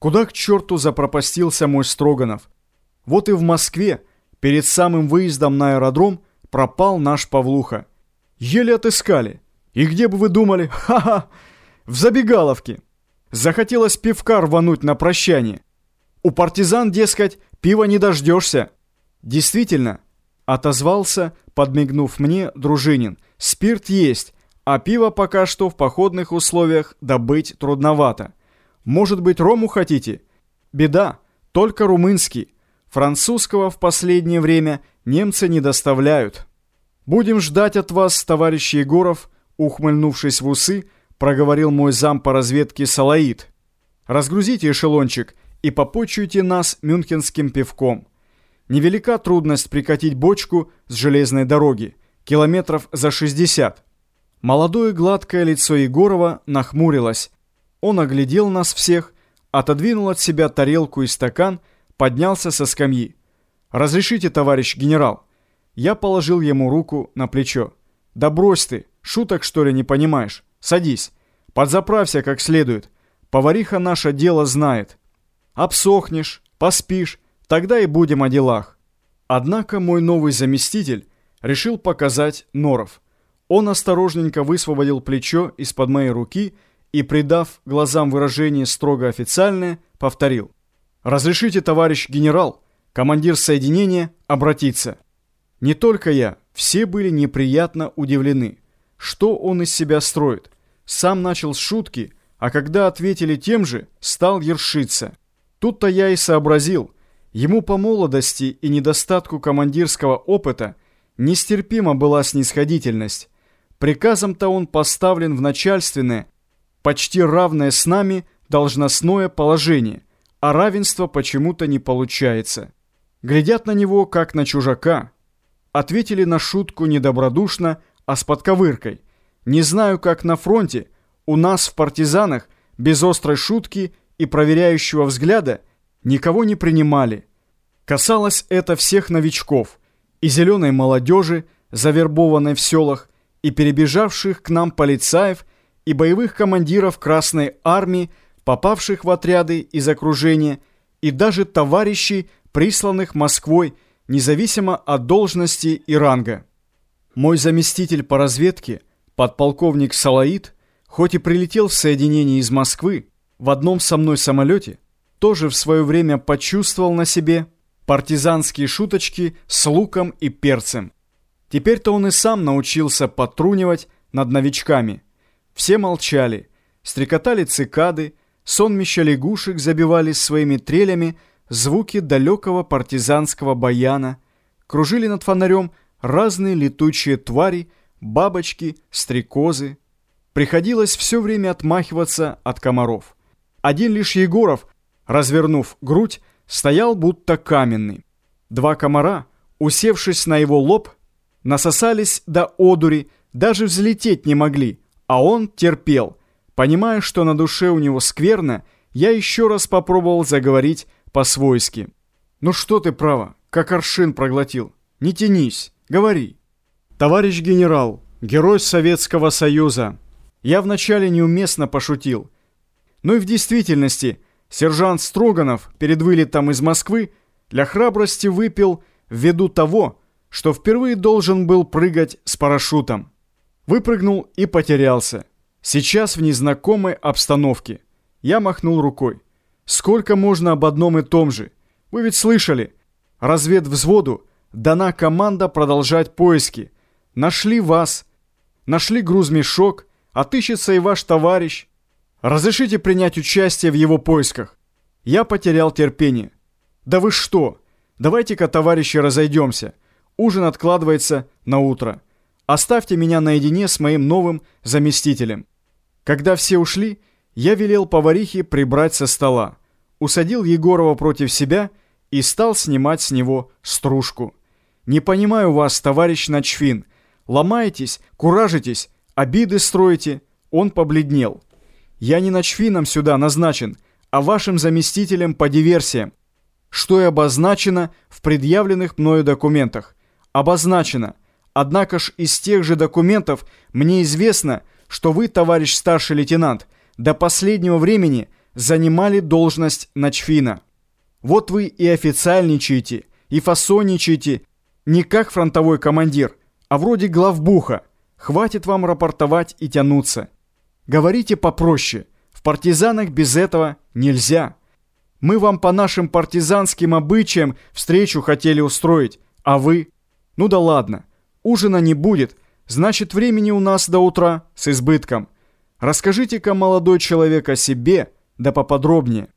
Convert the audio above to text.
Куда к черту запропастился мой Строганов? Вот и в Москве, перед самым выездом на аэродром, пропал наш Павлуха. Еле отыскали. И где бы вы думали? Ха-ха! В забегаловке. Захотелось пивка рвануть на прощание. У партизан, дескать, пива не дождешься. Действительно, отозвался, подмигнув мне, Дружинин. Спирт есть, а пиво пока что в походных условиях добыть трудновато. Может быть, рому хотите? Беда, только румынский. Французского в последнее время немцы не доставляют. Будем ждать от вас, товарищ Егоров, ухмыльнувшись в усы, проговорил мой зам по разведке Салаид. Разгрузите эшелончик и попочуйте нас мюнхенским пивком. Невелика трудность прикатить бочку с железной дороги, километров за 60. Молодое гладкое лицо Егорова нахмурилось, он оглядел нас всех, отодвинул от себя тарелку и стакан, поднялся со скамьи. «Разрешите, товарищ генерал?» Я положил ему руку на плечо. «Да брось ты, шуток что ли не понимаешь? Садись, подзаправься как следует. Повариха наше дело знает. Обсохнешь, поспишь, тогда и будем о делах». Однако мой новый заместитель решил показать норов. Он осторожненько высвободил плечо из-под моей руки придав глазам выражение строго официальное, повторил. «Разрешите, товарищ генерал, командир соединения, обратиться». Не только я, все были неприятно удивлены. Что он из себя строит? Сам начал с шутки, а когда ответили тем же, стал ершиться. Тут-то я и сообразил. Ему по молодости и недостатку командирского опыта нестерпима была снисходительность. Приказом-то он поставлен в начальственное, почти равное с нами должностное положение, а равенство почему-то не получается. Глядят на него, как на чужака. Ответили на шутку недобродушно, а с подковыркой. Не знаю, как на фронте, у нас в партизанах без острой шутки и проверяющего взгляда никого не принимали. Касалось это всех новичков и зеленой молодежи, завербованной в селах, и перебежавших к нам полицаев – и боевых командиров Красной Армии, попавших в отряды из окружения, и даже товарищей, присланных Москвой, независимо от должности и ранга. Мой заместитель по разведке, подполковник Салаид, хоть и прилетел в соединение из Москвы, в одном со мной самолете, тоже в свое время почувствовал на себе партизанские шуточки с луком и перцем. Теперь-то он и сам научился потрунивать над новичками – все молчали, стрекотали цикады, сонмища лягушек забивали своими трелями звуки далекого партизанского баяна, кружили над фонарем разные летучие твари, бабочки, стрекозы. Приходилось все время отмахиваться от комаров. Один лишь Егоров, развернув грудь, стоял будто каменный. Два комара, усевшись на его лоб, насосались до одури, даже взлететь не могли, а он терпел. Понимая, что на душе у него скверно, я еще раз попробовал заговорить по-свойски. «Ну что ты, право, как аршин проглотил? Не тянись, говори». «Товарищ генерал, герой Советского Союза». Я вначале неуместно пошутил. Ну и в действительности, сержант Строганов перед вылетом из Москвы для храбрости выпил ввиду того, что впервые должен был прыгать с парашютом. Выпрыгнул и потерялся. Сейчас в незнакомой обстановке. Я махнул рукой. Сколько можно об одном и том же? Вы ведь слышали? Разведвзводу дана команда продолжать поиски. Нашли вас. Нашли грузмешок. Отыщется и ваш товарищ. Разрешите принять участие в его поисках. Я потерял терпение. Да вы что? Давайте-ка, товарищи, разойдемся. Ужин откладывается на утро. Оставьте меня наедине с моим новым заместителем. Когда все ушли, я велел поварихе прибрать со стола, усадил Егорова против себя и стал снимать с него стружку. «Не понимаю вас, товарищ Ночфин. Ломаетесь, куражитесь, обиды строите». Он побледнел. «Я не Ночфином сюда назначен, а вашим заместителем по диверсиям. Что и обозначено в предъявленных мною документах. Обозначено – Однако ж из тех же документов мне известно, что вы, товарищ старший лейтенант, до последнего времени занимали должность начфина. Вот вы и официальничаете, и фасонничаете, не как фронтовой командир, а вроде главбуха. Хватит вам рапортовать и тянуться. Говорите попроще. В партизанах без этого нельзя. Мы вам по нашим партизанским обычаям встречу хотели устроить, а вы... Ну да ладно, ужина не будет, значит времени у нас до утра с избытком. Расскажите-ка, молодой человек, о себе, да поподробнее.